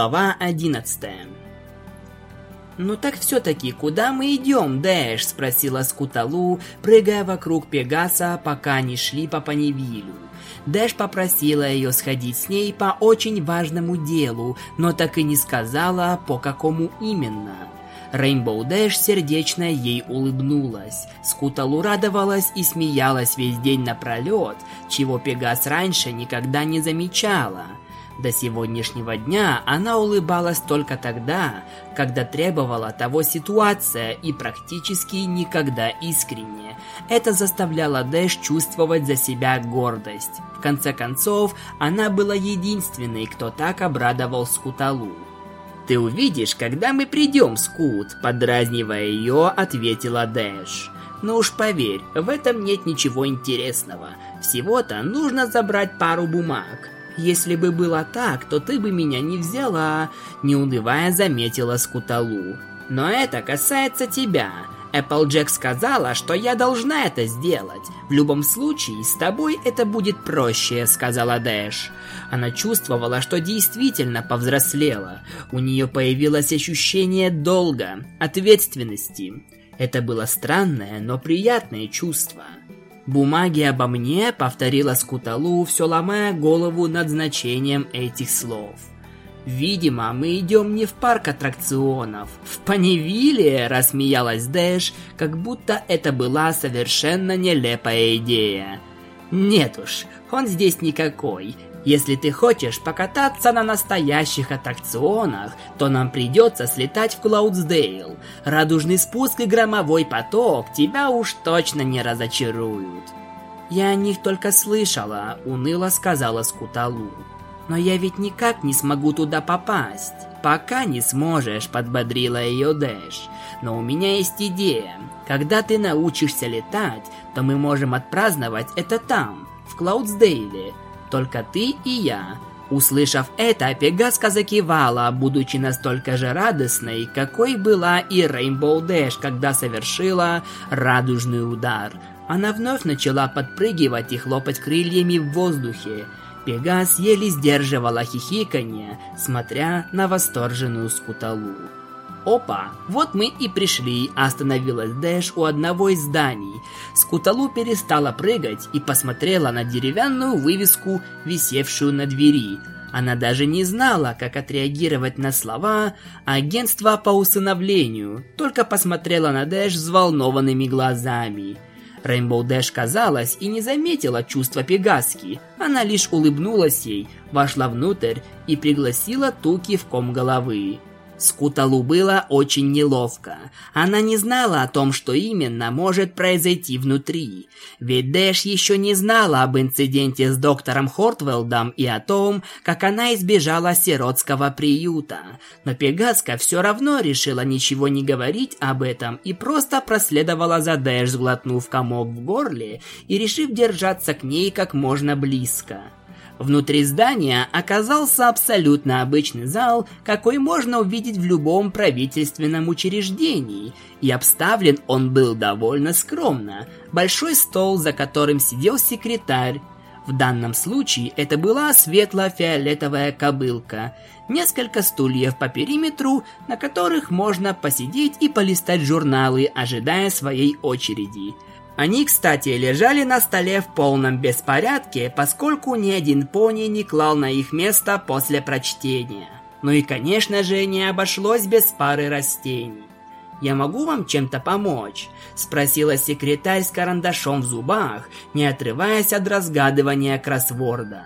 Глава 11 «Ну так все-таки, куда мы идем, Дэш?» – спросила Скуталу, прыгая вокруг Пегаса, пока они шли по Паневилю. Дэш попросила ее сходить с ней по очень важному делу, но так и не сказала, по какому именно. Рейнбоу Дэш сердечно ей улыбнулась. Скуталу радовалась и смеялась весь день напролет, чего Пегас раньше никогда не замечала – до сегодняшнего дня она улыбалась только тогда, когда требовала того ситуация и практически никогда искренне. Это заставляло Дэш чувствовать за себя гордость. В конце концов, она была единственной, кто так обрадовал Скуталу. «Ты увидишь, когда мы придем, Скут», – подразнивая ее, ответила Дэш. «Ну уж поверь, в этом нет ничего интересного. Всего-то нужно забрать пару бумаг. Если бы было так, то ты бы меня не взяла, не унывая заметила Скуталу. Но это касается тебя. Эпплджек сказала, что я должна это сделать. В любом случае, с тобой это будет проще, сказала Дэш. Она чувствовала, что действительно повзрослела. У нее появилось ощущение долга, ответственности. Это было странное, но приятное чувство. «Бумаги обо мне», — повторила Скуталу, все ломая голову над значением этих слов. «Видимо, мы идем не в парк аттракционов. В Паневиле!» – рассмеялась Дэш, как будто это была совершенно нелепая идея. «Нет уж, он здесь никакой. Если ты хочешь покататься на настоящих аттракционах, то нам придется слетать в Клаудсдейл. Радужный спуск и громовой поток тебя уж точно не разочаруют. Я о них только слышала, уныло сказала Скуталу. Но я ведь никак не смогу туда попасть. Пока не сможешь, подбодрила ее Дэш. Но у меня есть идея. Когда ты научишься летать, то мы можем отпраздновать это там, в Клаудсдейле. Только ты и я. Услышав это, Пегаска закивала, будучи настолько же радостной, какой была и Рейнбоу Дэш, когда совершила радужный удар. Она вновь начала подпрыгивать и хлопать крыльями в воздухе. Пегас еле сдерживала хихиканье, смотря на восторженную скуталу. Опа, вот мы и пришли, остановилась Дэш у одного из зданий. Скуталу перестала прыгать и посмотрела на деревянную вывеску, висевшую на двери. Она даже не знала, как отреагировать на слова агентства по усыновлению, только посмотрела на Дэш взволнованными глазами. Рейнбоу Дэш казалась и не заметила чувства Пегаски. Она лишь улыбнулась ей, вошла внутрь и пригласила Туки в ком головы. Скуталу было очень неловко. Она не знала о том, что именно может произойти внутри. Ведь Дэш еще не знала об инциденте с доктором Хортвелдом и о том, как она избежала сиротского приюта. Но Пегаска все равно решила ничего не говорить об этом и просто проследовала за Дэш, сглотнув комок в горле и решив держаться к ней как можно близко. Внутри здания оказался абсолютно обычный зал, какой можно увидеть в любом правительственном учреждении, и обставлен он был довольно скромно. Большой стол, за которым сидел секретарь. В данном случае это была светло-фиолетовая кобылка, несколько стульев по периметру, на которых можно посидеть и полистать журналы, ожидая своей очереди – они, кстати, лежали на столе в полном беспорядке, поскольку ни один пони не клал на их место после прочтения. Ну и, конечно же, не обошлось без пары растений. «Я могу вам чем-то помочь?» – спросила секретарь с карандашом в зубах, не отрываясь от разгадывания кроссворда.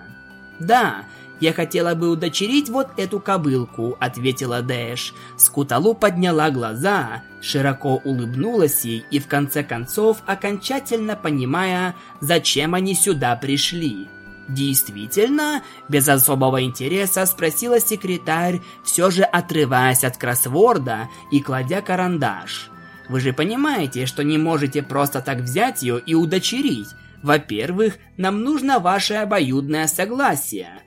«Да, я хотела бы удочерить вот эту кобылку», — ответила Дэш. Скуталу подняла глаза, широко улыбнулась ей и в конце концов, окончательно понимая, зачем они сюда пришли. «Действительно?» – без особого интереса спросила секретарь, все же отрываясь от кроссворда и кладя карандаш. «Вы же понимаете, что не можете просто так взять ее и удочерить. Во-первых, нам нужно ваше обоюдное согласие.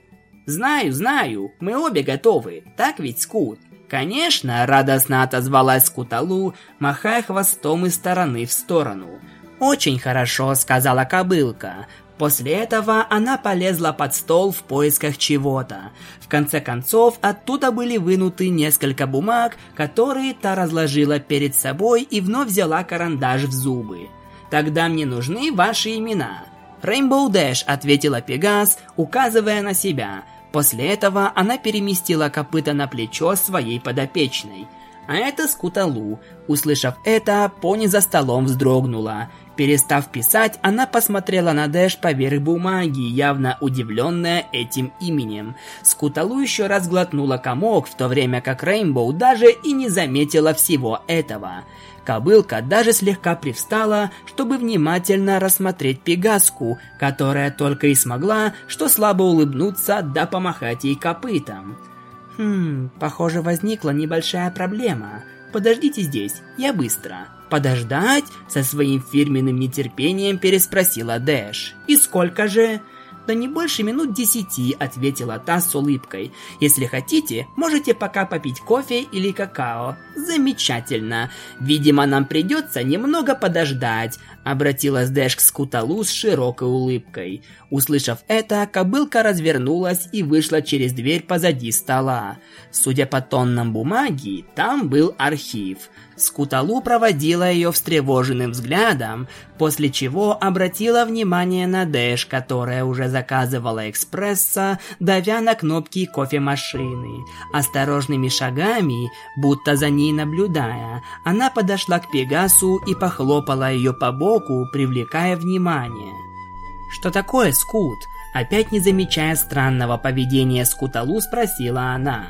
«Знаю, знаю, мы обе готовы, так ведь, Скут?» «Конечно!» – радостно отозвалась Скуталу, махая хвостом из стороны в сторону. «Очень хорошо», – сказала кобылка. После этого она полезла под стол в поисках чего-то. В конце концов, оттуда были вынуты несколько бумаг, которые та разложила перед собой и вновь взяла карандаш в зубы. «Тогда мне нужны ваши имена». «Рейнбоу Дэш», — ответила Пегас, указывая на себя. После этого она переместила копыта на плечо своей подопечной. А это Скуталу. Услышав это, пони за столом вздрогнула. Перестав писать, она посмотрела на Дэш поверх бумаги, явно удивленная этим именем. Скуталу еще раз глотнула комок, в то время как Рейнбоу даже и не заметила всего этого. Кобылка даже слегка привстала, чтобы внимательно рассмотреть Пегаску, которая только и смогла, что слабо улыбнуться да помахать ей копытом. «Хм, похоже, возникла небольшая проблема. Подождите здесь, я быстро». «Подождать?» – со своим фирменным нетерпением переспросила Дэш. «И сколько же?» «Да не больше минут десяти», — ответила та с улыбкой. «Если хотите, можете пока попить кофе или какао». «Замечательно. Видимо, нам придется немного подождать», — обратилась Дэш к Скуталу с широкой улыбкой. Услышав это, кобылка развернулась и вышла через дверь позади стола. Судя по тоннам бумаги, там был архив. Скуталу проводила ее встревоженным взглядом, после чего обратила внимание на Дэш, которая уже заказывала экспресса, давя на кнопки кофемашины. Осторожными шагами, будто за ней наблюдая, она подошла к Пегасу и похлопала ее по боку, привлекая внимание. «Что такое, Скут?» Опять не замечая странного поведения Скуталу, спросила она.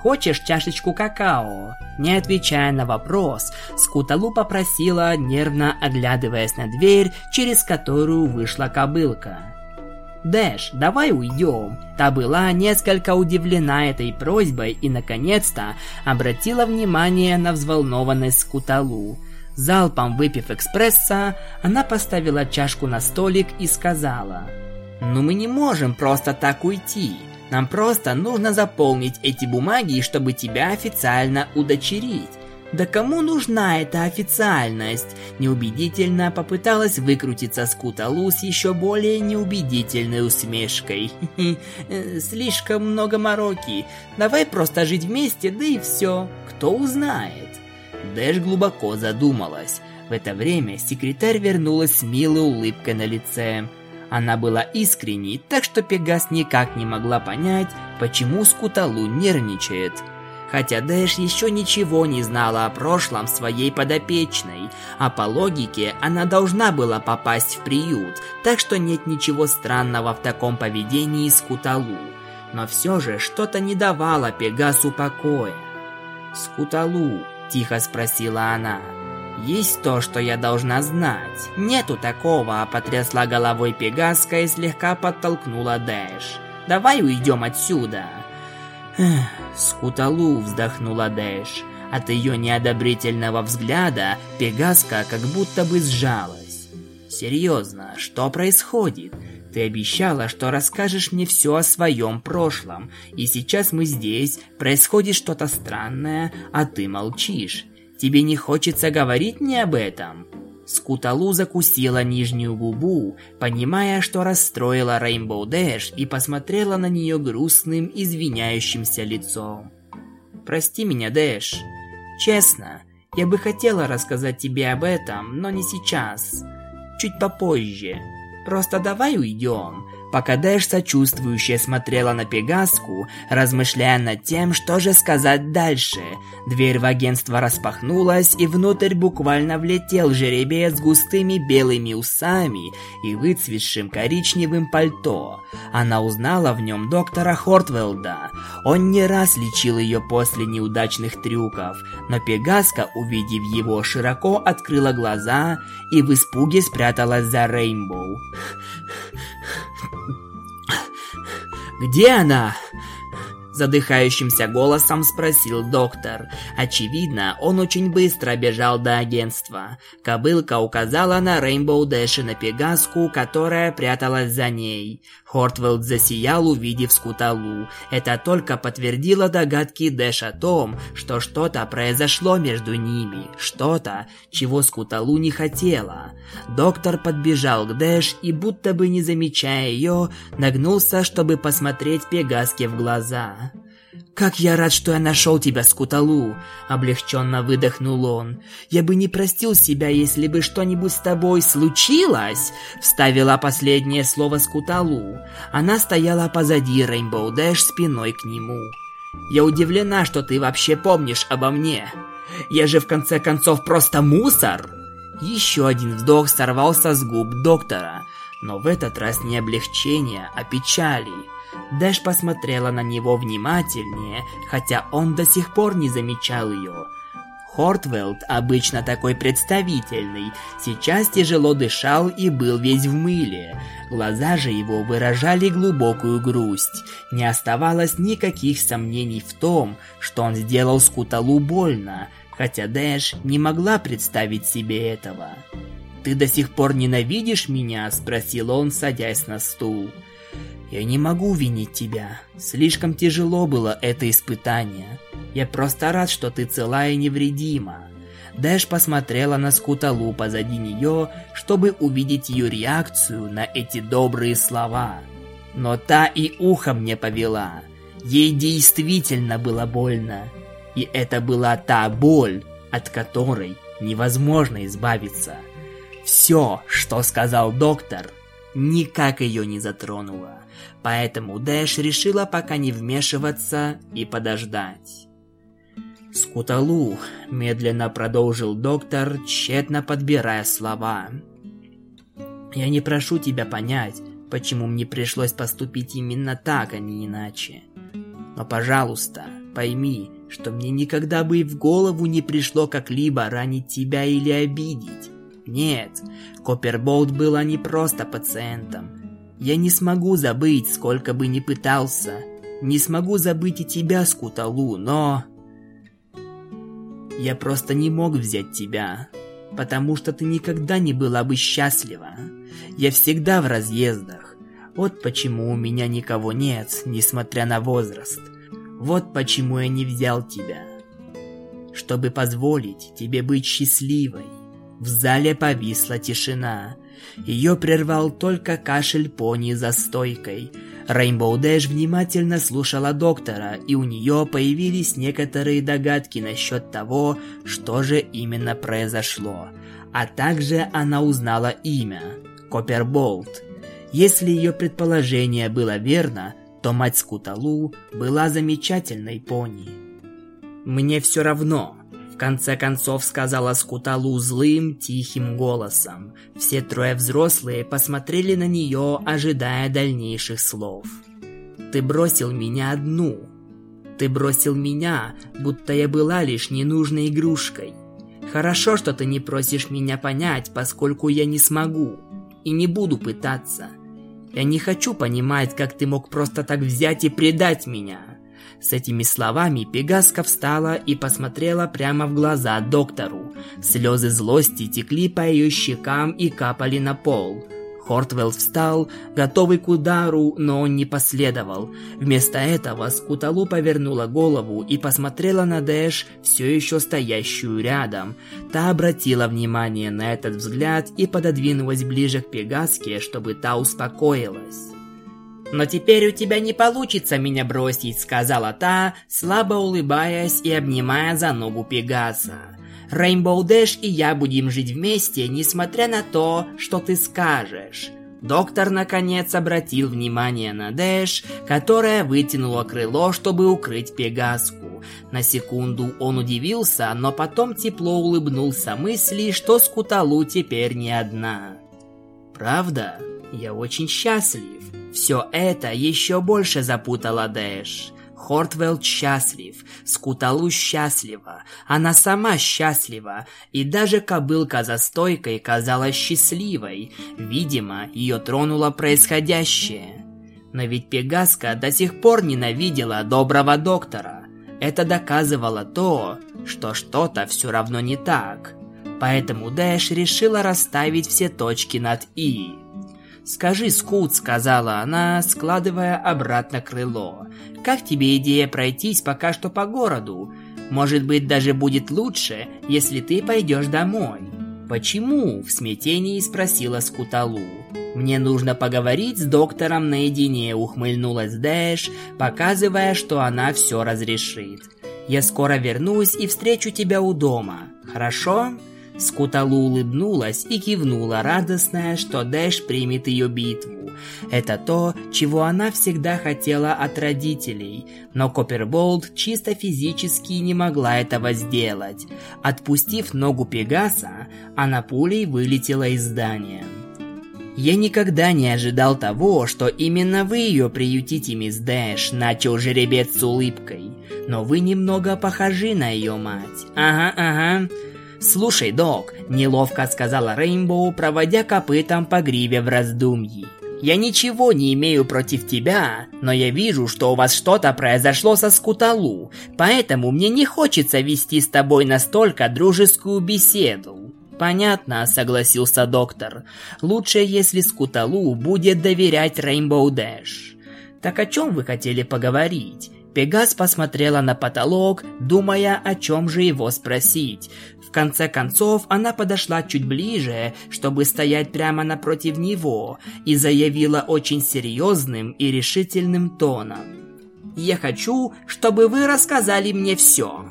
«Хочешь чашечку какао?» Не отвечая на вопрос, Скуталу попросила, нервно оглядываясь на дверь, через которую вышла кобылка. «Дэш, давай уйдем». Та была несколько удивлена этой просьбой и, наконец-то, обратила внимание на взволнованность Скуталу. Залпом выпив экспресса, она поставила чашку на столик и сказала, «Ну мы не можем просто так уйти. Нам просто нужно заполнить эти бумаги, чтобы тебя официально удочерить. Да кому нужна эта официальность? Неубедительно попыталась выкрутиться Скуталу с еще более неубедительной усмешкой. Слишком много мороки. Давай просто жить вместе, да и все. Кто узнает? Дэш глубоко задумалась. В это время секретарь вернулась с милой улыбкой на лице. Она была искренней, так что Пегас никак не могла понять, почему Скуталу нервничает. Хотя Дэш еще ничего не знала о прошлом своей подопечной, а по логике она должна была попасть в приют, так что нет ничего странного в таком поведении Скуталу. Но все же что-то не давало Пегасу покоя. «Скуталу», – тихо спросила она, – есть то, что я должна знать. Нету такого, потрясла головой Пегаска и слегка подтолкнула Дэш. Давай уйдем отсюда. Скуталу вздохнула Дэш. От ее неодобрительного взгляда Пегаска как будто бы сжалась. Серьезно, что происходит? Ты обещала, что расскажешь мне все о своем прошлом, и сейчас мы здесь, происходит что-то странное, а ты молчишь. Тебе не хочется говорить мне об этом?» Скуталу закусила нижнюю губу, понимая, что расстроила Рейнбоу Дэш и посмотрела на нее грустным, извиняющимся лицом. «Прости меня, Дэш. Честно, я бы хотела рассказать тебе об этом, но не сейчас. Чуть попозже. Просто давай уйдем. Пока Дэш сочувствующе смотрела на Пегаску, размышляя над тем, что же сказать дальше, дверь в агентство распахнулась, и внутрь буквально влетел жеребец с густыми белыми усами и выцветшим коричневым пальто. Она узнала в нем доктора Хортвелда. Он не раз лечил ее после неудачных трюков, но Пегаска, увидев его, широко открыла глаза и в испуге спряталась за Рейнбоу. «Где она?» Задыхающимся голосом спросил доктор. Очевидно, он очень быстро бежал до агентства. Кобылка указала на Рейнбоу Дэш и на Пегаску, которая пряталась за ней. Хортвелд засиял, увидев Скуталу. Это только подтвердило догадки Дэш о том, что что-то произошло между ними. Что-то, чего Скуталу не хотела. Доктор подбежал к Дэш и, будто бы не замечая ее, нагнулся, чтобы посмотреть Пегаске в глаза. «Как я рад, что я нашел тебя, Скуталу!» – облегченно выдохнул он. «Я бы не простил себя, если бы что-нибудь с тобой случилось!» – вставила последнее слово Скуталу. Она стояла позади Рейнбоу Дэш спиной к нему. «Я удивлена, что ты вообще помнишь обо мне. Я же в конце концов просто мусор!» Еще один вздох сорвался с губ доктора, но в этот раз не облегчение, а печали – Дэш посмотрела на него внимательнее, хотя он до сих пор не замечал ее. Хортвелд, обычно такой представительный, сейчас тяжело дышал и был весь в мыле. Глаза же его выражали глубокую грусть. Не оставалось никаких сомнений в том, что он сделал Скуталу больно, хотя Дэш не могла представить себе этого. «Ты до сих пор ненавидишь меня?» – спросил он, садясь на стул. Я не могу винить тебя. Слишком тяжело было это испытание. Я просто рад, что ты цела и невредима. Дэш посмотрела на Скуталу позади нее, чтобы увидеть ее реакцию на эти добрые слова. Но та и ухом не повела. Ей действительно было больно. И это была та боль, от которой невозможно избавиться. Все, что сказал доктор, никак ее не затронуло. Поэтому Дэш решила пока не вмешиваться и подождать. «Скуталу», – медленно продолжил доктор, тщетно подбирая слова. «Я не прошу тебя понять, почему мне пришлось поступить именно так, а не иначе. Но, пожалуйста, пойми, что мне никогда бы и в голову не пришло как-либо ранить тебя или обидеть. Нет, Копперболт была не просто пациентом. Я не смогу забыть, сколько бы ни пытался. Не смогу забыть и тебя, Скуталу, но... Я просто не мог взять тебя, потому что ты никогда не была бы счастлива. Я всегда в разъездах. Вот почему у меня никого нет, несмотря на возраст. Вот почему я не взял тебя. Чтобы позволить тебе быть счастливой. В зале повисла тишина. Ее прервал только кашель пони за стойкой. Рейнбоу Дэш внимательно слушала доктора, и у нее появились некоторые догадки насчет того, что же именно произошло. А также она узнала имя – Копперболт. Если ее предположение было верно, то мать Скуталу была замечательной пони. «Мне все равно», конце концов сказала Скуталу злым, тихим голосом. Все трое взрослые посмотрели на нее, ожидая дальнейших слов. «Ты бросил меня одну. Ты бросил меня, будто я была лишь ненужной игрушкой. Хорошо, что ты не просишь меня понять, поскольку я не смогу. И не буду пытаться. Я не хочу понимать, как ты мог просто так взять и предать меня. С этими словами Пегаска встала и посмотрела прямо в глаза доктору. Слезы злости текли по ее щекам и капали на пол. Хортвелл встал, готовый к удару, но он не последовал. Вместо этого Скуталу повернула голову и посмотрела на Дэш, все еще стоящую рядом. Та обратила внимание на этот взгляд и пододвинулась ближе к Пегаске, чтобы та успокоилась. «Но теперь у тебя не получится меня бросить», — сказала та, слабо улыбаясь и обнимая за ногу Пегаса. «Рейнбоу Дэш и я будем жить вместе, несмотря на то, что ты скажешь». Доктор, наконец, обратил внимание на Дэш, которая вытянула крыло, чтобы укрыть Пегаску. На секунду он удивился, но потом тепло улыбнулся мысли, что Скуталу теперь не одна. «Правда? Я очень счастлив. Все это еще больше запутало Дэш. Хортвелл счастлив, Скуталу счастлива, она сама счастлива, и даже кобылка за стойкой казалась счастливой. Видимо, ее тронуло происходящее. Но ведь Пегаска до сих пор ненавидела доброго доктора. Это доказывало то, что что-то все равно не так. Поэтому Дэш решила расставить все точки над «и». «Скажи, Скут», — сказала она, складывая обратно крыло. «Как тебе идея пройтись пока что по городу? Может быть, даже будет лучше, если ты пойдешь домой». «Почему?» – в смятении спросила Скуталу. «Мне нужно поговорить с доктором наедине», – ухмыльнулась Дэш, показывая, что она все разрешит. «Я скоро вернусь и встречу тебя у дома. Хорошо?» Скуталу улыбнулась и кивнула, радостная, что Дэш примет ее битву. Это то, чего она всегда хотела от родителей, но Копперболд чисто физически не могла этого сделать. Отпустив ногу Пегаса, она пулей вылетела из здания. «Я никогда не ожидал того, что именно вы ее приютите, мисс Дэш», – начал жеребец с улыбкой. «Но вы немного похожи на ее мать». «Ага, ага». «Слушай, док», – неловко сказала Рейнбоу, проводя копытом по гриве в раздумье. «Я ничего не имею против тебя, но я вижу, что у вас что-то произошло со Скуталу, поэтому мне не хочется вести с тобой настолько дружескую беседу». «Понятно», — согласился доктор. «Лучше, если Скуталу будет доверять Рейнбоу Дэш». «Так о чем вы хотели поговорить?» Пегас посмотрела на потолок, думая, о чем же его спросить. Конце концов, она подошла чуть ближе, чтобы стоять прямо напротив него, и заявила очень серьезным и решительным тоном. «Я хочу, чтобы вы рассказали мне все».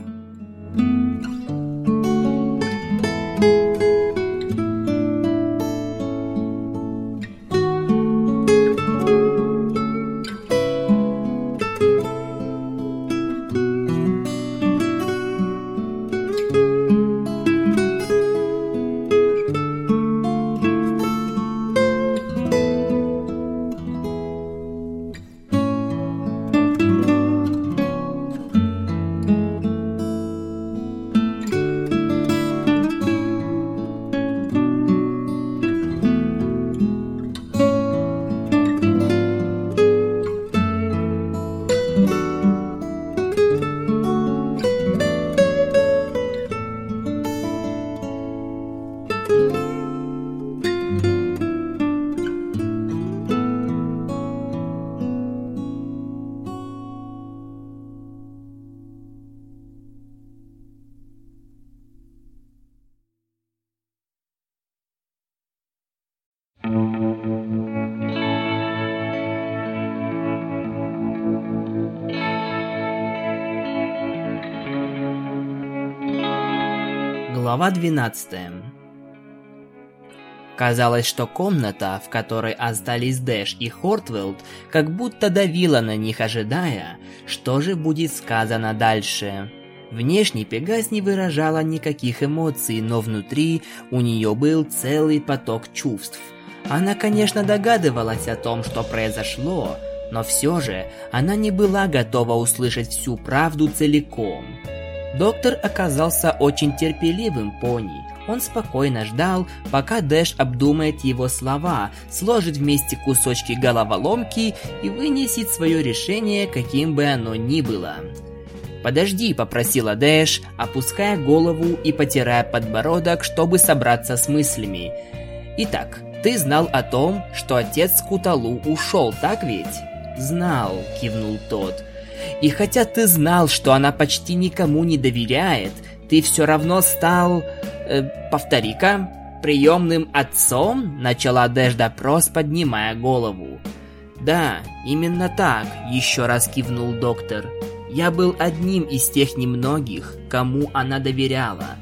Глава 12 Казалось, что комната, в которой остались Дэш и Хортвелд, как будто давила на них, ожидая, что же будет сказано дальше. Внешне Пегас не выражала никаких эмоций, но внутри у нее был целый поток чувств. Она, конечно, догадывалась о том, что произошло, но все же она не была готова услышать всю правду целиком. Доктор оказался очень терпеливым пони. Он спокойно ждал, пока Дэш обдумает его слова, сложит вместе кусочки головоломки и вынесет свое решение, каким бы оно ни было. «Подожди», — попросила Дэш, опуская голову и потирая подбородок, чтобы собраться с мыслями. «Итак, ты знал о том, что отец Куталу ушел, так ведь?» «Знал», — кивнул тот. И хотя ты знал, что она почти никому не доверяет, ты все равно стал... Э, Повтори-ка, приемным отцом?» Начала Дэш допрос, поднимая голову. «Да, именно так», — еще раз кивнул доктор. «Я был одним из тех немногих, кому она доверяла.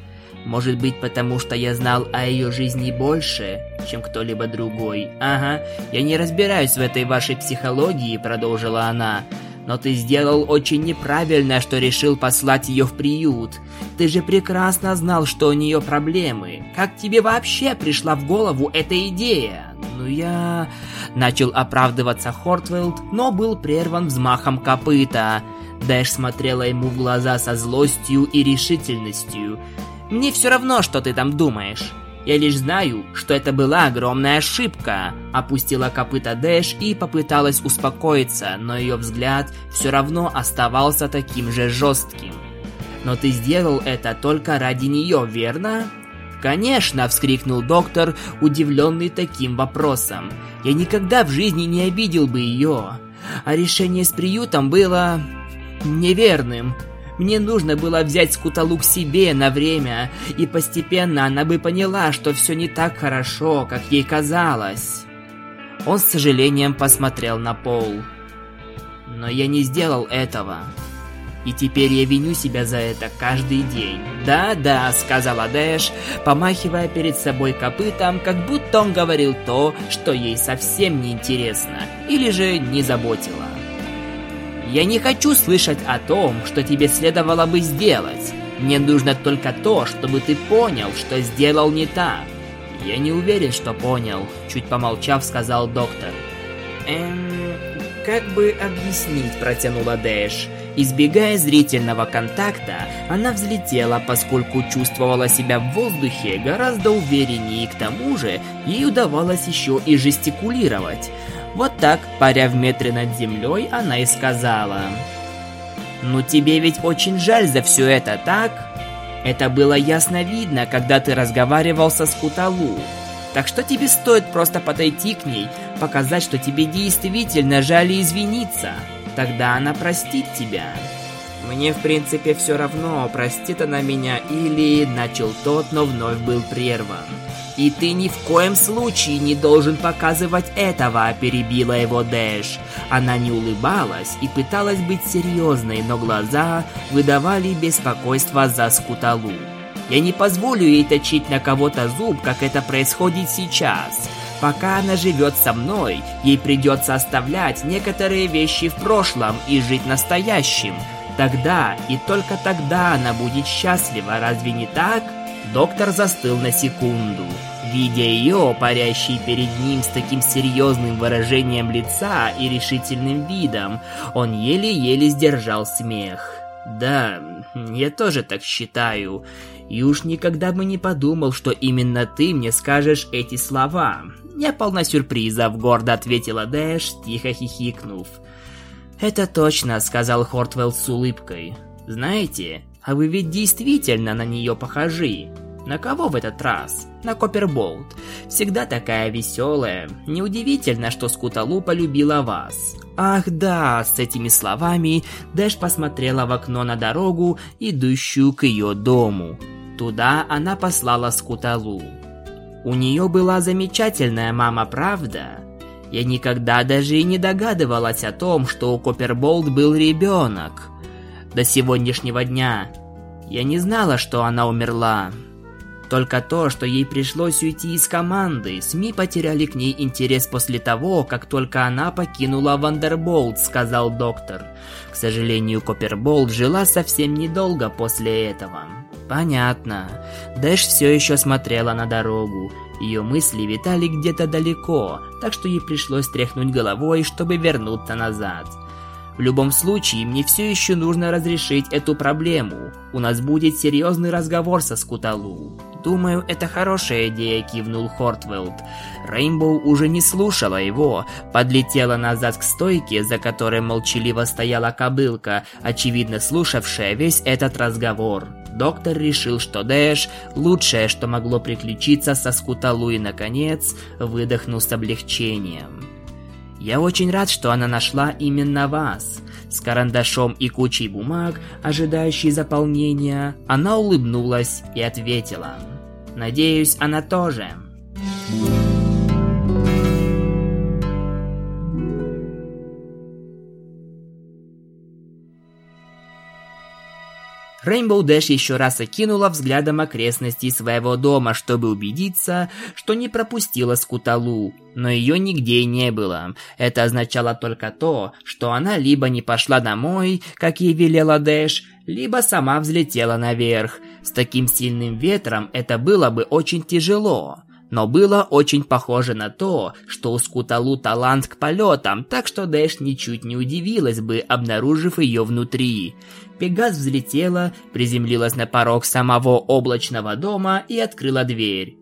Может быть, потому что я знал о ее жизни больше, чем кто-либо другой. Ага, я не разбираюсь в этой вашей психологии», — продолжила она. Но ты сделал очень неправильно, что решил послать ее в приют. Ты же прекрасно знал, что у нее проблемы. Как тебе вообще пришла в голову эта идея? Ну я... Начал оправдываться Хортвелд, но был прерван взмахом копыта. Дэш смотрела ему в глаза со злостью и решительностью. «Мне все равно, что ты там думаешь. Я лишь знаю, что это была огромная ошибка. Опустила копыта Дэш и попыталась успокоиться, но ее взгляд все равно оставался таким же жестким. Но ты сделал это только ради нее, верно? «Конечно!» – вскрикнул доктор, удивленный таким вопросом. «Я никогда в жизни не обидел бы ее. А решение с приютом было... неверным. Мне нужно было взять Скуталу к себе на время, и постепенно она бы поняла, что все не так хорошо, как ей казалось». Он с сожалением посмотрел на пол. «Но я не сделал этого». И теперь я виню себя за это каждый день. «Да-да», — сказала Дэш, помахивая перед собой копытом, как будто он говорил то, что ей совсем не интересно, или же не заботило. «Я не хочу слышать о том, что тебе следовало бы сделать. Мне нужно только то, чтобы ты понял, что сделал не так». «Я не уверен, что понял», — чуть помолчав, сказал доктор. «Эм, как бы объяснить?» – протянула Дэш. Избегая зрительного контакта, она взлетела, поскольку чувствовала себя в воздухе гораздо увереннее, и к тому же ей удавалось еще и жестикулировать. Вот так, паря в метре над землей, она и сказала. «Ну тебе ведь очень жаль за все это, так?» Это было ясно видно, когда ты разговаривал со Скуталу. Так что тебе стоит просто подойти к ней, показать, что тебе действительно жаль и извиниться. Тогда она простит тебя. Мне в принципе все равно, простит она меня или... Начал тот, но вновь был прерван. «И ты ни в коем случае не должен показывать этого», – перебила его Дэш. Она не улыбалась и пыталась быть серьезной, но глаза выдавали беспокойство за Скуталу. Я не позволю ей точить на кого-то зуб, как это происходит сейчас. Пока она живет со мной, ей придется оставлять некоторые вещи в прошлом и жить настоящим. Тогда и только тогда она будет счастлива, разве не так? Доктор застыл на секунду. Видя ее, парящей перед ним с таким серьезным выражением лица и решительным видом, он еле-еле сдержал смех. «Да, я тоже так считаю. И уж никогда бы не подумал, что именно ты мне скажешь эти слова. Я полна сюрпризов, гордо ответила Дэш, тихо хихикнув. Это точно, сказал Хортвелл с улыбкой. Знаете, а вы ведь действительно на нее похожи. На кого в этот раз? На Копперболт. Всегда такая веселая. Неудивительно, что Скуталу полюбила вас. Ах да, с этими словами Дэш посмотрела в окно на дорогу, идущую к ее дому. Туда она послала Скуталу. У нее была замечательная мама, правда? Я никогда даже и не догадывалась о том, что у Копперболт был ребенок. До сегодняшнего дня я не знала, что она умерла. Только то, что ей пришлось уйти из команды, СМИ потеряли к ней интерес после того, как только она покинула Вондерболт, сказал доктор. К сожалению, Копперболт жила совсем недолго после этого. Понятно. Дэш все еще смотрела на дорогу. Ее мысли витали где-то далеко, так что ей пришлось тряхнуть головой, чтобы вернуться назад. В любом случае, мне все еще нужно разрешить эту проблему. У нас будет серьезный разговор со Скуталу. Думаю, это хорошая идея, кивнул Хортвелд. Рейнбоу уже не слушала его, подлетела назад к стойке, за которой молчаливо стояла кобылка, очевидно слушавшая весь этот разговор. Доктор решил, что Дэш – лучшее, что могло приключиться со Скуталу и, наконец, выдохнул с облегчением. «Я очень рад, что она нашла именно вас». С карандашом и кучей бумаг, ожидающей заполнения, она улыбнулась и ответила. «Надеюсь, она тоже». Рейнбоу Дэш еще раз окинула взглядом окрестности своего дома, чтобы убедиться, что не пропустила Скуталу. Но ее нигде не было. Это означало только то, что она либо не пошла домой, как ей велела Дэш, либо сама взлетела наверх. С таким сильным ветром это было бы очень тяжело. Но было очень похоже на то, что у Скуталу талант к полетам, так что Дэш ничуть не удивилась бы, обнаружив ее внутри. Пегас взлетела, приземлилась на порог самого облачного дома и открыла дверь.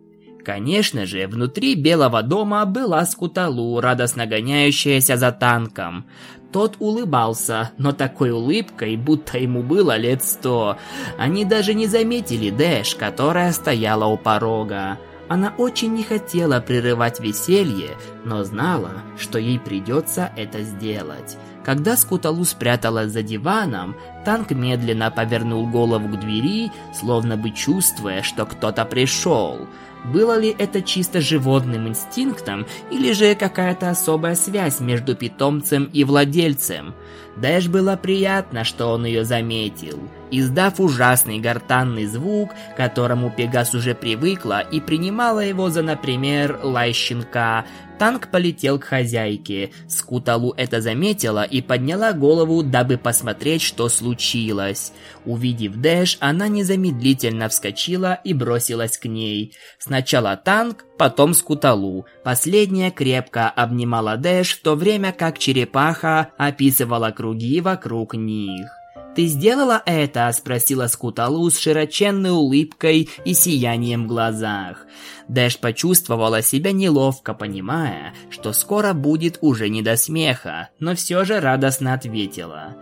Конечно же, внутри Белого дома была Скуталу, радостно гоняющаяся за танком. Тот улыбался, но такой улыбкой, будто ему было лет сто. Они даже не заметили Дэш, которая стояла у порога. Она очень не хотела прерывать веселье, но знала, что ей придется это сделать. Когда Скуталу спряталась за диваном, танк медленно повернул голову к двери, словно бы чувствуя, что кто-то пришел. Было ли это чисто животным инстинктом или же какая-то особая связь между питомцем и владельцем? Дэш было приятно, что он ее заметил. Издав ужасный гортанный звук, которому Пегас уже привыкла и принимала его за, например, лай щенка, танк полетел к хозяйке. Скуталу это заметила и подняла голову, дабы посмотреть, что случилось. Увидев Дэш, она незамедлительно вскочила и бросилась к ней. Сначала танк, потом Скуталу. Последняя крепко обнимала Дэш, в то время как черепаха описывала круги вокруг них. «Ты сделала это?» – спросила Скуталу с широченной улыбкой и сиянием в глазах. Дэш почувствовала себя неловко, понимая, что скоро будет уже не до смеха, но все же радостно ответила.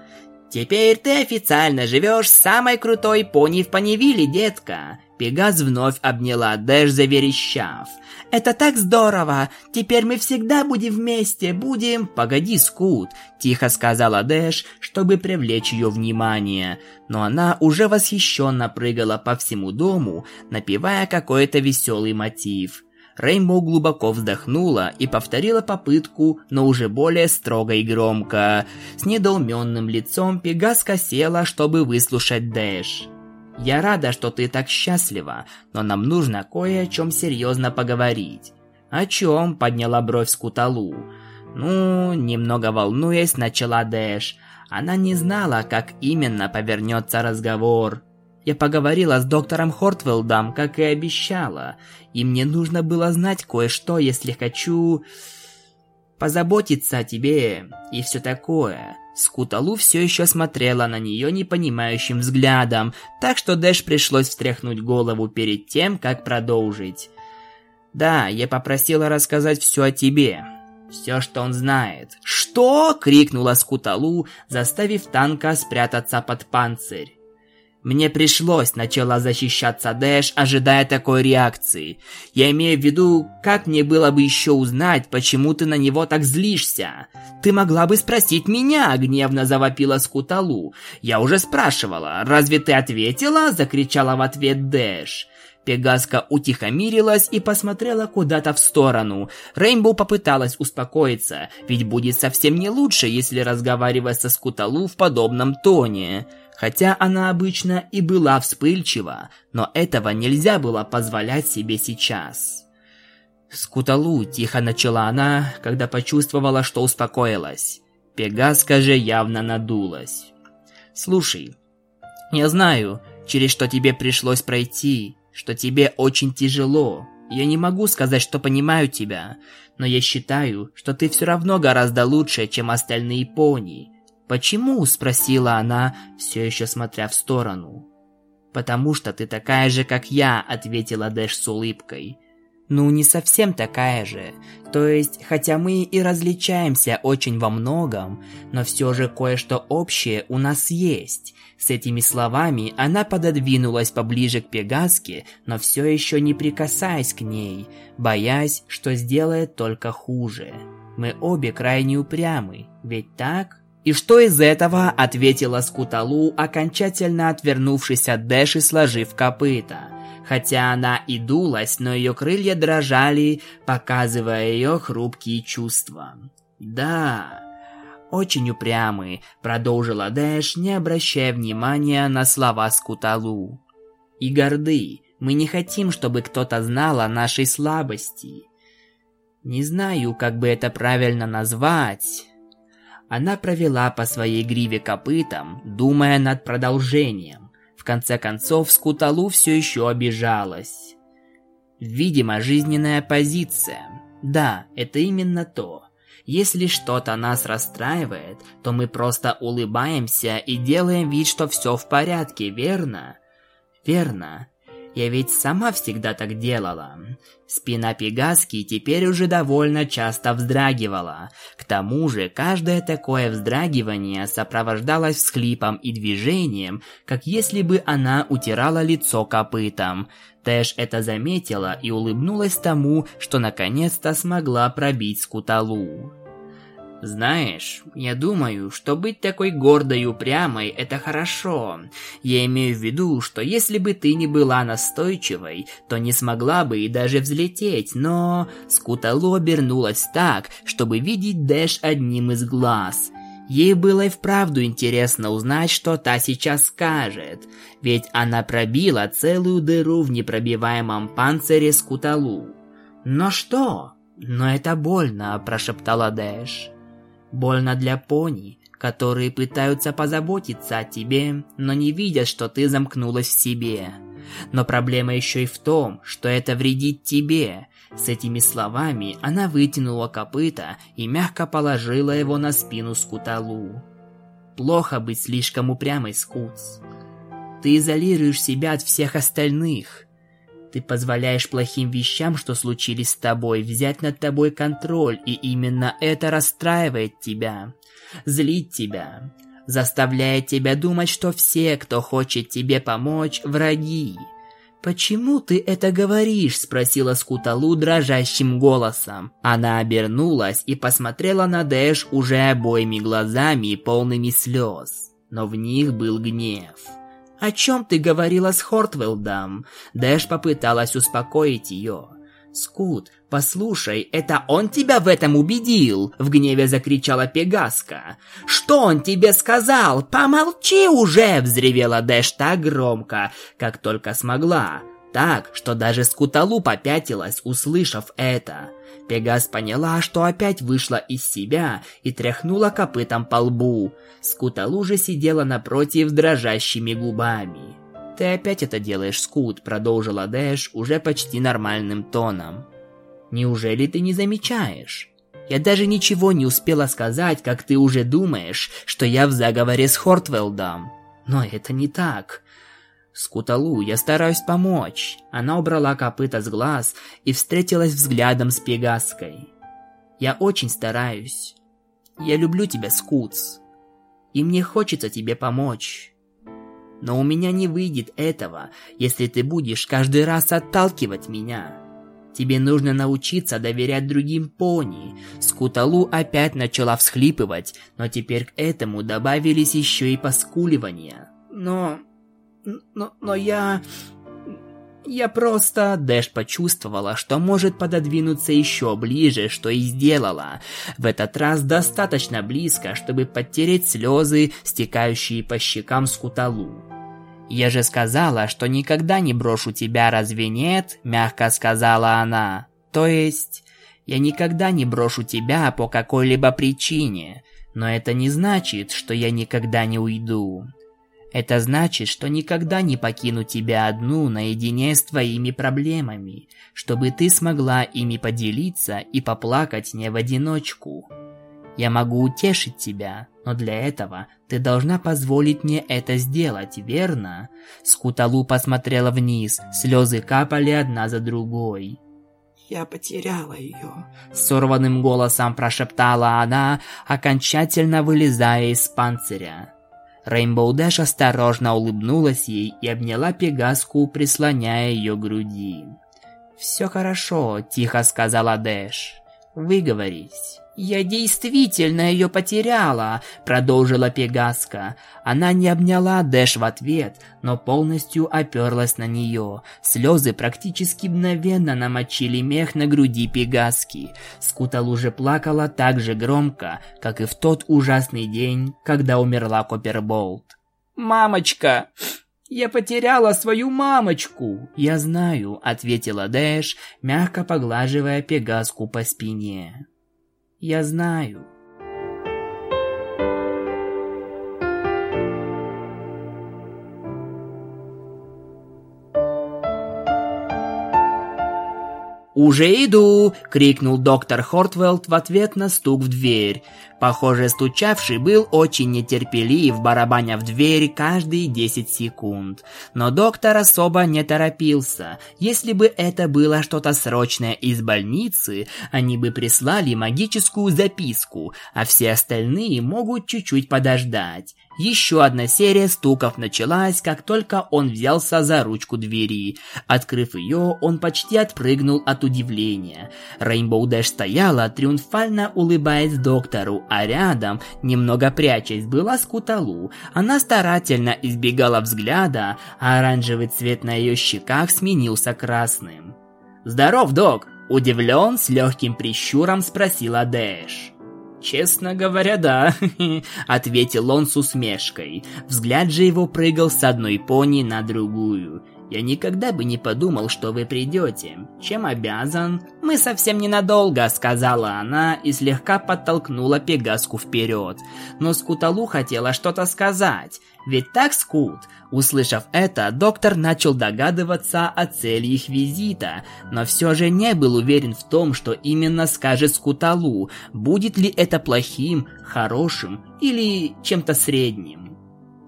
«Теперь ты официально живешь с самой крутой пони в Поневиле, детка!» Пегас вновь обняла Дэш, заверещав. «Это так здорово! Теперь мы всегда будем вместе, будем...» «Погоди, Скут!» – тихо сказала Дэш, чтобы привлечь ее внимание. Но она уже восхищенно прыгала по всему дому, напевая какой-то веселый мотив. Рейнбоу глубоко вздохнула и повторила попытку, но уже более строго и громко. С недоуменным лицом Пегаска села, чтобы выслушать Дэш. Я рада, что ты так счастлива, но нам нужно кое о чем серьезно поговорить. О чем? Подняла бровь Скуталу. Ну, немного волнуясь, начала Дэш. Она не знала, как именно повернется разговор. Я поговорила с доктором Хортвелдом, как и обещала, и мне нужно было знать кое-что, если хочу позаботиться о тебе и все такое. Скуталу все еще смотрела на нее непонимающим взглядом, так что Дэш пришлось встряхнуть голову перед тем, как продолжить. «Да, я попросила рассказать все о тебе. Все, что он знает». «Что?» — крикнула Скуталу, заставив танка спрятаться под панцирь. Мне пришлось начала защищаться Дэш, ожидая такой реакции. Я имею в виду, как мне было бы еще узнать, почему ты на него так злишься. Ты могла бы спросить меня, гневно завопила Скуталу. Я уже спрашивала. Разве ты ответила? закричала в ответ Дэш. Пегаска утихомирилась и посмотрела куда-то в сторону. Рейнбоу попыталась успокоиться, ведь будет совсем не лучше, если разговаривать со Скуталу в подобном тоне. Хотя она обычно и была вспыльчива, но этого нельзя было позволять себе сейчас. «Скуталу», — тихо начала она, когда почувствовала, что успокоилась. Пегаска же явно надулась. «Слушай, я знаю, через что тебе пришлось пройти, что тебе очень тяжело. Я не могу сказать, что понимаю тебя, но я считаю, что ты все равно гораздо лучше, чем остальные пони. «Почему?» – спросила она, все еще смотря в сторону. «Потому что ты такая же, как я», – ответила Дэш с улыбкой. «Ну, не совсем такая же. То есть, хотя мы и различаемся очень во многом, но все же кое-что общее у нас есть». С этими словами она пододвинулась поближе к Пегаске, но все еще не прикасаясь к ней, боясь, что сделает только хуже. «Мы обе крайне упрямы, ведь так?» «И что из этого?» – ответила Скуталу, окончательно отвернувшись от Дэш и сложив копыта. Хотя она и дулась, но ее крылья дрожали, показывая ее хрупкие чувства. «Да, очень упрямый», – продолжила Дэш, не обращая внимания на слова Скуталу. «И горды. Мы не хотим, чтобы кто-то знал о нашей слабости. Не знаю, как бы это правильно назвать». Она провела по своей гриве копытом, думая над продолжением. В конце концов, Скуталу все еще обижалась. Видимо, жизненная позиция. Да, это именно то. Если что-то нас расстраивает, то мы просто улыбаемся и делаем вид, что все в порядке, верно? Верно. Я ведь сама всегда так делала. Спина Пегаски теперь уже довольно часто вздрагивала. К тому же, каждое такое вздрагивание сопровождалось всхлипом и движением, как если бы она утирала лицо копытом. Тэш это заметила и улыбнулась тому, что наконец-то смогла пробить скуталу. Знаешь, я думаю, что быть такой гордой и упрямой – это хорошо. Я имею в виду, что если бы ты не была настойчивой, то не смогла бы и даже взлететь, но... Скутало обернулась так, чтобы видеть Дэш одним из глаз. Ей было и вправду интересно узнать, что та сейчас скажет, ведь она пробила целую дыру в непробиваемом панцире Скуталу. «Но что?» «Но это больно», – прошептала Дэш. Больно для пони, которые пытаются позаботиться о тебе, но не видят, что ты замкнулась в себе. Но проблема еще и в том, что это вредит тебе. С этими словами она вытянула копыта и мягко положила его на спину Скуталу. Плохо быть слишком упрямой, Скутс. Ты изолируешь себя от всех остальных. Ты позволяешь плохим вещам, что случились с тобой, взять над тобой контроль, и именно это расстраивает тебя, злит тебя, заставляет тебя думать, что все, кто хочет тебе помочь, враги. «Почему ты это говоришь?» – спросила Скуталу дрожащим голосом. Она обернулась и посмотрела на Дэш уже обоими глазами, полными слез. Но в них был гнев. «О чем ты говорила с Хортвелдом?» Дэш попыталась успокоить ее. «Скут, послушай, это он тебя в этом убедил?» В гневе закричала Пегаска. «Что он тебе сказал? Помолчи уже!» Взревела Дэш так громко, как только смогла. Так, что даже Скуталу попятилась, услышав это. Пегас поняла, что опять вышла из себя и тряхнула копытом по лбу. Скуталу же сидела напротив дрожащими губами. «Ты опять это делаешь, Скут», — продолжила Дэш уже почти нормальным тоном. «Неужели ты не замечаешь? Я даже ничего не успела сказать, как ты уже думаешь, что я в заговоре с Хортвелдом. Но это не так. Скуталу, я стараюсь помочь. Она убрала копыта с глаз и встретилась взглядом с Пегаской. Я очень стараюсь. Я люблю тебя, Скутс. И мне хочется тебе помочь. Но у меня не выйдет этого, если ты будешь каждый раз отталкивать меня. Тебе нужно научиться доверять другим пони. Скуталу опять начала всхлипывать, но теперь к этому добавились еще и поскуливания. Но но, но я... Я просто... Дэш почувствовала, что может пододвинуться еще ближе, что и сделала. В этот раз достаточно близко, чтобы подтереть слезы, стекающие по щекам Скуталу. «Я же сказала, что никогда не брошу тебя, разве нет?» – мягко сказала она. «То есть, я никогда не брошу тебя по какой-либо причине, но это не значит, что я никогда не уйду». Это значит, что никогда не покину тебя одну наедине с твоими проблемами, чтобы ты смогла ими поделиться и поплакать не в одиночку. Я могу утешить тебя, но для этого ты должна позволить мне это сделать, верно? Скуталу посмотрела вниз, слезы капали одна за другой. «Я потеряла ее», — сорванным голосом прошептала она, окончательно вылезая из панциря. Рейнбоу Дэш осторожно улыбнулась ей и обняла Пегаску, прислоняя ее к груди. «Все хорошо», – тихо сказала Дэш. «Выговорись». «Я действительно ее потеряла», — продолжила Пегаска. Она не обняла Дэш в ответ, но полностью оперлась на нее. Слезы практически мгновенно намочили мех на груди Пегаски. Скутал уже плакала так же громко, как и в тот ужасный день, когда умерла Копперболт. «Мамочка!» «Я потеряла свою мамочку!» «Я знаю», — ответила Дэш, мягко поглаживая Пегаску по спине. Я знаю. «Уже иду!» — крикнул доктор Хортвелд в ответ на стук в дверь. Похоже, стучавший был очень нетерпелив, барабаня в дверь каждые 10 секунд. Но доктор особо не торопился. Если бы это было что-то срочное из больницы, они бы прислали магическую записку, а все остальные могут чуть-чуть подождать. Еще одна серия стуков началась, как только он взялся за ручку двери. Открыв ее, он почти отпрыгнул от удивления. Рейнбоу Дэш стояла, триумфально улыбаясь доктору, а рядом, немного прячась, была Скуталу. Она старательно избегала взгляда, а оранжевый цвет на ее щеках сменился красным. «Здоров, док!» Удивлен, с легким прищуром спросила Дэш. «Честно говоря, да», — ответил он с усмешкой. Взгляд же его прыгал с одной пони на другую. «Я никогда бы не подумал, что вы придете. Чем обязан?» «Мы совсем ненадолго», — сказала она и слегка подтолкнула Пегаску вперед. Но Скуталу хотела что-то сказать. Ведь так, Скут? Услышав это, доктор начал догадываться о цели их визита, но все же не был уверен в том, что именно скажет Скуталу, будет ли это плохим, хорошим или чем-то средним.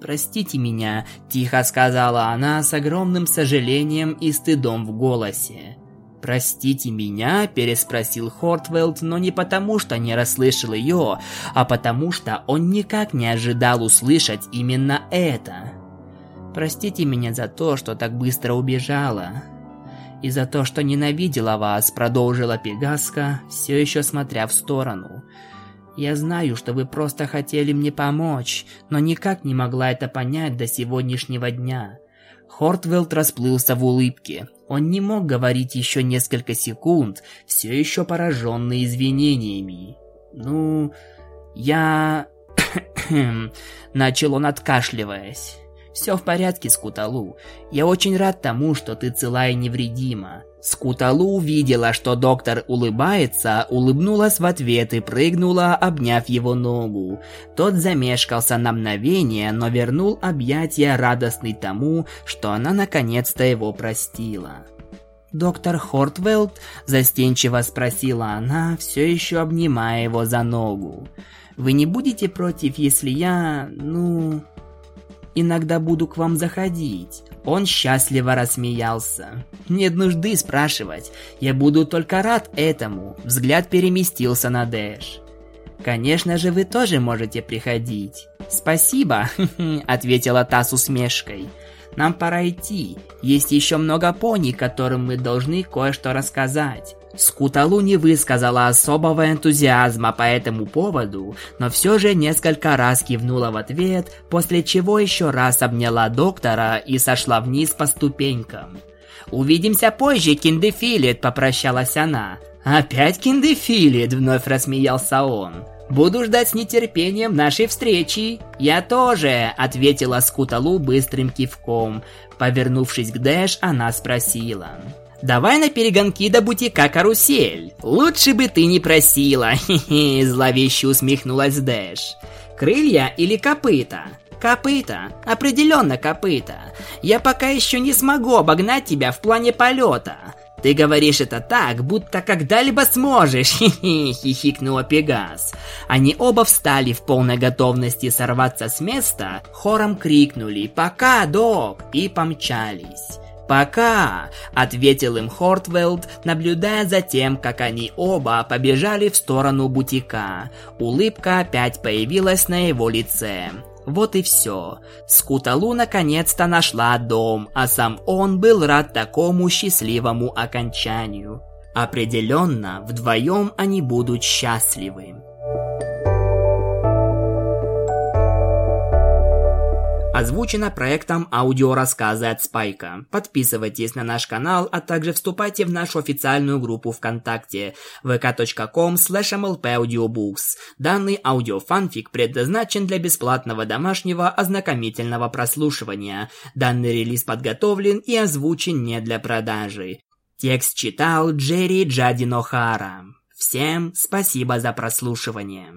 «Простите меня», – тихо сказала она с огромным сожалением и стыдом в голосе. «Простите меня?» – переспросил Хортвелд, но не потому, что не расслышал ее, а потому, что он никак не ожидал услышать именно это. «Простите меня за то, что так быстро убежала. И за то, что ненавидела вас», – продолжила Пегаска, все еще смотря в сторону. «Я знаю, что вы просто хотели мне помочь, но никак не могла это понять до сегодняшнего дня». Хортвелд расплылся в улыбке. Он не мог говорить еще несколько секунд, все еще пораженный извинениями. «Ну, я...» Начал он, откашливаясь. «Все в порядке, Скуталу. Я очень рад тому, что ты цела и невредима. Скуталу увидела, что доктор улыбается, улыбнулась в ответ и прыгнула, обняв его ногу. Тот замешкался на мгновение, но вернул объятия радостный тому, что она наконец-то его простила. «Доктор Хортвелд?» – застенчиво спросила она, все еще обнимая его за ногу. «Вы не будете против, если я, ну...» «Иногда буду к вам заходить?» Он счастливо рассмеялся. «Нет нужды спрашивать. Я буду только рад этому». Взгляд переместился на Дэш. «Конечно же, вы тоже можете приходить». «Спасибо», — ответила та с усмешкой. «Нам пора идти. Есть еще много пони, которым мы должны кое-что рассказать». Скуталу не высказала особого энтузиазма по этому поводу, но все же несколько раз кивнула в ответ, после чего еще раз обняла доктора и сошла вниз по ступенькам. «Увидимся позже, Киндефилит», — попрощалась она. «Опять Киндефилит», — вновь рассмеялся он. «Буду ждать с нетерпением нашей встречи». «Я тоже», — ответила Скуталу быстрым кивком. Повернувшись к Дэш, она спросила. Давай на перегонки до бутика «Карусель». Лучше бы ты не просила, хе-хе, зловеще усмехнулась Дэш. Крылья или копыта? Копыта, определенно копыта. Я пока еще не смогу обогнать тебя в плане полета. Ты говоришь это так, будто когда-либо сможешь, хи-хи, хихикнула Пегас. Они оба встали в полной готовности сорваться с места, хором крикнули «Пока, док!» и помчались. «Пока!» – ответил им Хортвелд, наблюдая за тем, как они оба побежали в сторону бутика. Улыбка опять появилась на его лице. Вот и все. Скуталу наконец-то нашла дом, а сам он был рад такому счастливому окончанию. Определенно, вдвоем они будут счастливы. Озвучено проектом аудиорассказы от Спайка. Подписывайтесь на наш канал, а также вступайте в нашу официальную группу ВКонтакте vk.com mlpaudiobooks. Данный аудиофанфик предназначен для бесплатного домашнего ознакомительного прослушивания. Данный релиз подготовлен и озвучен не для продажи. Текст читал Джерри Джадин О'Хара. Всем спасибо за прослушивание.